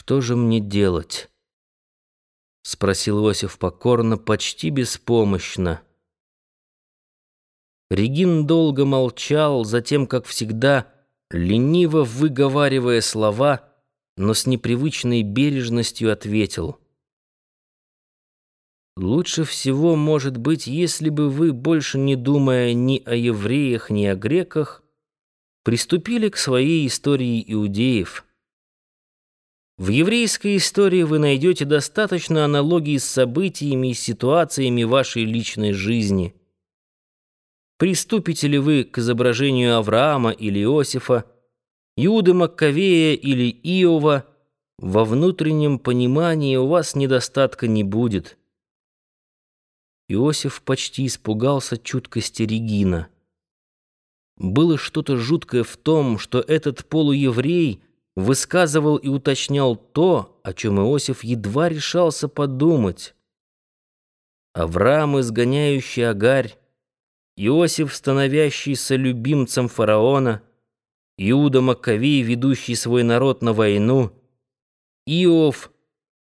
«Что же мне делать?» — спросил Иосиф покорно, почти беспомощно. Регин долго молчал, затем, как всегда, лениво выговаривая слова, но с непривычной бережностью ответил. «Лучше всего, может быть, если бы вы, больше не думая ни о евреях, ни о греках, приступили к своей истории иудеев». В еврейской истории вы найдете достаточно аналогий с событиями и ситуациями вашей личной жизни. Приступите ли вы к изображению Авраама или Иосифа, Иуды Маккавея или Иова, во внутреннем понимании у вас недостатка не будет. Иосиф почти испугался чуткости Регина. Было что-то жуткое в том, что этот полуеврей — высказывал и уточнял то, о чем Иосиф едва решался подумать. Авраам, изгоняющий Агарь, Иосиф, становящийся любимцем фараона, Иуда Маккавий, ведущий свой народ на войну, Иов,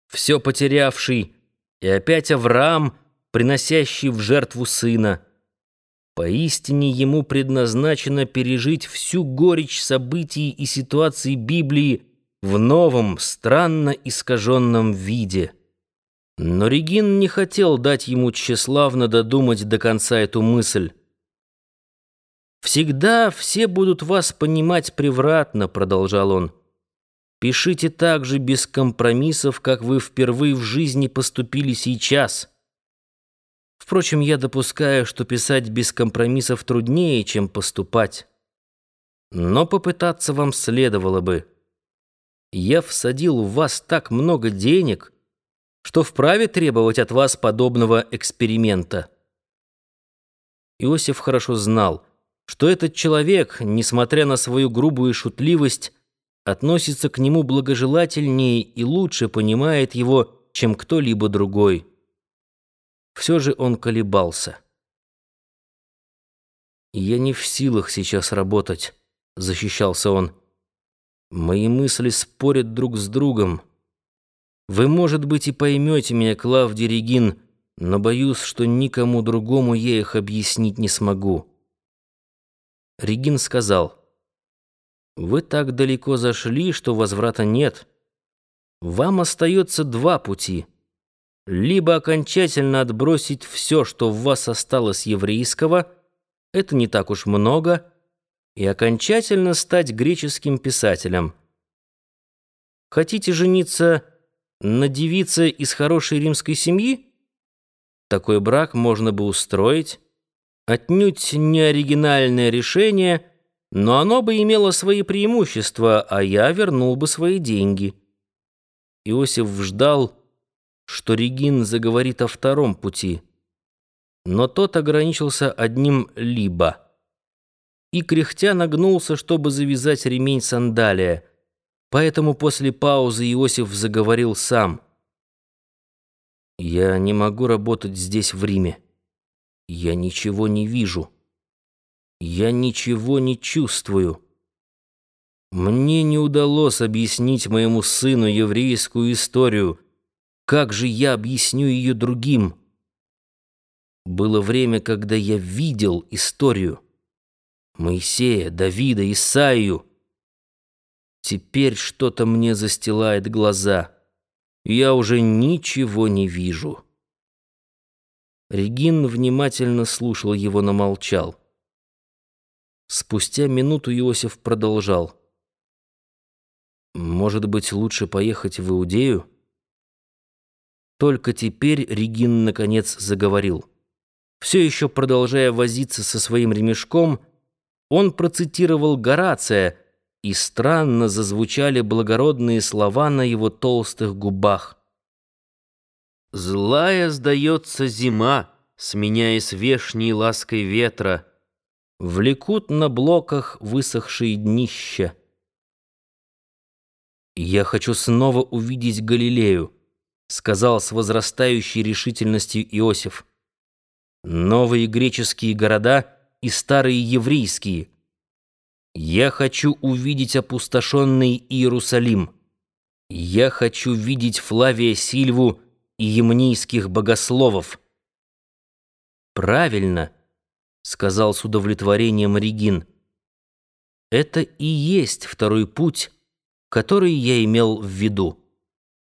все потерявший, и опять Авраам, приносящий в жертву сына — Поистине ему предназначено пережить всю горечь событий и ситуаций Библии в новом, странно искаженном виде. Но Регин не хотел дать ему тщеславно додумать до конца эту мысль. «Всегда все будут вас понимать превратно», — продолжал он. «Пишите так же без компромиссов, как вы впервые в жизни поступили сейчас». Впрочем, я допускаю, что писать без компромиссов труднее, чем поступать. Но попытаться вам следовало бы. Я всадил в вас так много денег, что вправе требовать от вас подобного эксперимента. Иосиф хорошо знал, что этот человек, несмотря на свою грубую шутливость, относится к нему благожелательнее и лучше понимает его, чем кто-либо другой. Все же он колебался. «Я не в силах сейчас работать», — защищался он. «Мои мысли спорят друг с другом. Вы, может быть, и поймете меня, Клавдий Регин, но боюсь, что никому другому я их объяснить не смогу». Регин сказал, «Вы так далеко зашли, что возврата нет. Вам остается два пути» либо окончательно отбросить все, что в вас осталось еврейского, это не так уж много, и окончательно стать греческим писателем. Хотите жениться на девице из хорошей римской семьи? Такой брак можно бы устроить. Отнюдь не оригинальное решение, но оно бы имело свои преимущества, а я вернул бы свои деньги. Иосиф ждал, что Регин заговорит о втором пути, но тот ограничился одним «либо». И кряхтя нагнулся, чтобы завязать ремень сандалия, поэтому после паузы Иосиф заговорил сам. «Я не могу работать здесь, в Риме. Я ничего не вижу. Я ничего не чувствую». Мне не удалось объяснить моему сыну еврейскую историю — как же я объясню ее другим? Было время, когда я видел историю. Моисея, Давида, Исаию. Теперь что-то мне застилает глаза. Я уже ничего не вижу. Регин внимательно слушал его, но молчал. Спустя минуту Иосиф продолжал. «Может быть, лучше поехать в Иудею?» Только теперь Регин наконец заговорил. Все еще продолжая возиться со своим ремешком, он процитировал Горация, и странно зазвучали благородные слова на его толстых губах. «Злая сдается зима, сменяясь вешней лаской ветра, влекут на блоках высохшие днища. Я хочу снова увидеть Галилею» сказал с возрастающей решительностью Иосиф. Новые греческие города и старые еврейские. Я хочу увидеть опустошенный Иерусалим. Я хочу видеть Флавия Сильву и емнийских богословов. Правильно, сказал с удовлетворением Регин. Это и есть второй путь, который я имел в виду.